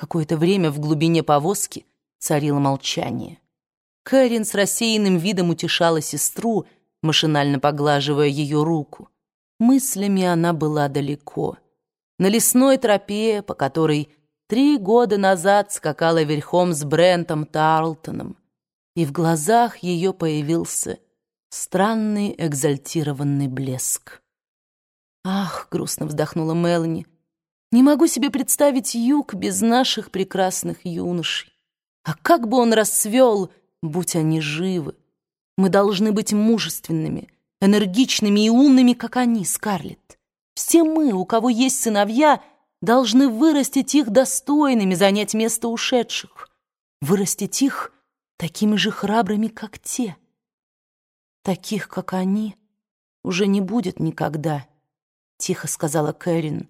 Какое-то время в глубине повозки царило молчание. Кэрин с рассеянным видом утешала сестру, машинально поглаживая ее руку. Мыслями она была далеко. На лесной тропе, по которой три года назад скакала верхом с Брентом Тарлтоном, и в глазах ее появился странный экзальтированный блеск. «Ах!» — грустно вздохнула Мелани. «Не могу себе представить юг без наших прекрасных юношей. А как бы он расцвел, будь они живы! Мы должны быть мужественными, энергичными и умными, как они, Скарлетт. Все мы, у кого есть сыновья, должны вырастить их достойными, занять место ушедших, вырастить их такими же храбрыми, как те. Таких, как они, уже не будет никогда» тихо сказала Кэрин.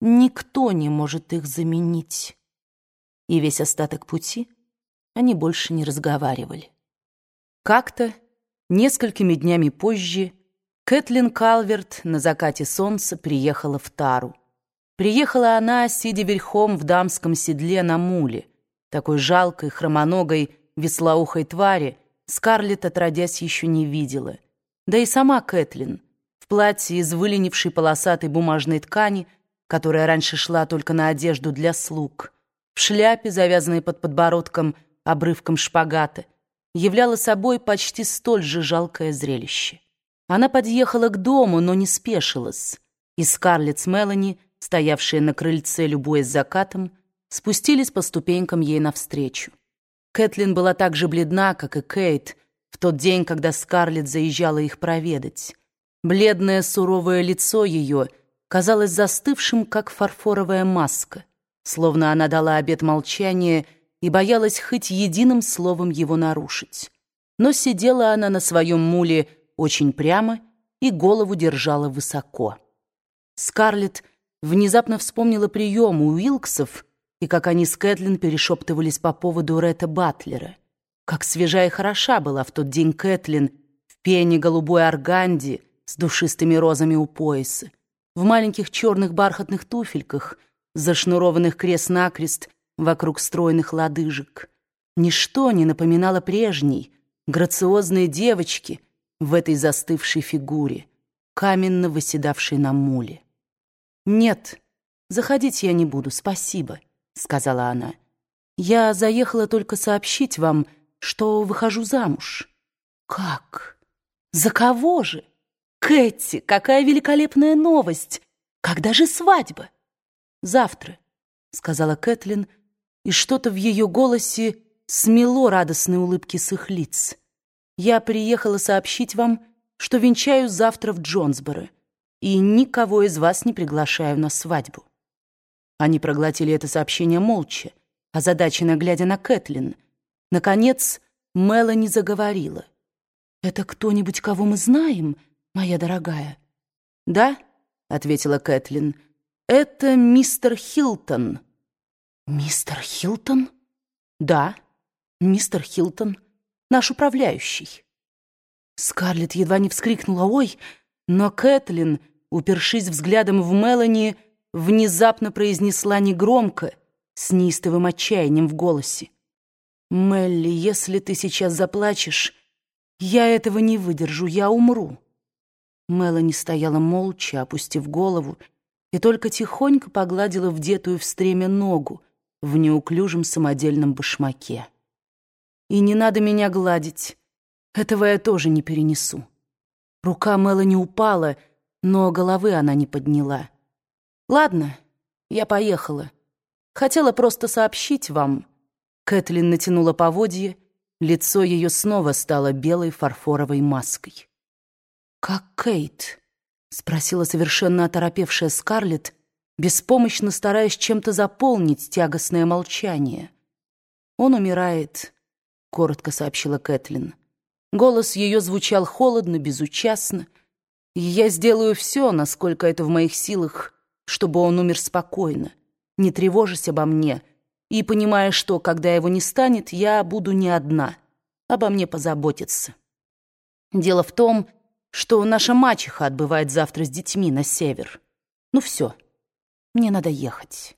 Никто не может их заменить. И весь остаток пути они больше не разговаривали. Как-то, несколькими днями позже, Кэтлин Калверт на закате солнца приехала в Тару. Приехала она, сидя верхом в дамском седле на муле, такой жалкой, хромоногой, веслоухой твари, Скарлетт, отродясь, еще не видела. Да и сама Кэтлин — в платье из выленившей полосатой бумажной ткани, которая раньше шла только на одежду для слуг, в шляпе, завязанной под подбородком обрывком шпагата, являла собой почти столь же жалкое зрелище. Она подъехала к дому, но не спешилась, и Скарлетт с Мелани, стоявшие на крыльце, любуясь закатом, спустились по ступенькам ей навстречу. Кэтлин была так же бледна, как и Кейт, в тот день, когда Скарлетт заезжала их проведать. Бледное суровое лицо ее казалось застывшим, как фарфоровая маска, словно она дала обет молчания и боялась хоть единым словом его нарушить. Но сидела она на своем муле очень прямо и голову держала высоко. Скарлетт внезапно вспомнила прием у Уилксов и как они с Кэтлин перешептывались по поводу Ретта Батлера. Как свежа и хороша была в тот день Кэтлин в пене голубой органди, с душистыми розами у пояса, в маленьких черных бархатных туфельках, зашнурованных крест-накрест вокруг стройных лодыжек. Ничто не напоминало прежней, грациозной девочки в этой застывшей фигуре, каменно выседавшей на муле. «Нет, заходить я не буду, спасибо», — сказала она. «Я заехала только сообщить вам, что выхожу замуж». «Как? За кого же?» Кэти, какая великолепная новость! Когда же свадьба? Завтра, сказала Кэтлин, и что-то в ее голосе смело радостные улыбки с их лиц. Я приехала сообщить вам, что венчаю завтра в Джонсборо и никого из вас не приглашаю на свадьбу. Они проглотили это сообщение молча, озадаченно глядя на Кэтлин. Наконец, Мелани заговорила. «Это кто-нибудь, кого мы знаем?» Моя дорогая?» «Да», — ответила Кэтлин, — «это мистер Хилтон». «Мистер Хилтон?» «Да, мистер Хилтон, наш управляющий». Скарлетт едва не вскрикнула «Ой!», но Кэтлин, упершись взглядом в Мелани, внезапно произнесла негромко, с неистовым отчаянием в голосе. «Мелли, если ты сейчас заплачешь, я этого не выдержу, я умру». Мелани стояла молча, опустив голову, и только тихонько погладила вдетую в стремя ногу в неуклюжем самодельном башмаке. «И не надо меня гладить. Этого я тоже не перенесу». Рука Мелани упала, но головы она не подняла. «Ладно, я поехала. Хотела просто сообщить вам». Кэтлин натянула поводье, лицо ее снова стало белой фарфоровой маской. «Как Кейт?» — спросила совершенно оторопевшая Скарлетт, беспомощно стараясь чем-то заполнить тягостное молчание. «Он умирает», — коротко сообщила Кэтлин. Голос ее звучал холодно, безучастно. «Я сделаю все, насколько это в моих силах, чтобы он умер спокойно, не тревожась обо мне, и понимая, что, когда его не станет, я буду не одна, обо мне позаботиться. Дело в том, что наша мачеха отбывает завтра с детьми на север. Ну все, мне надо ехать».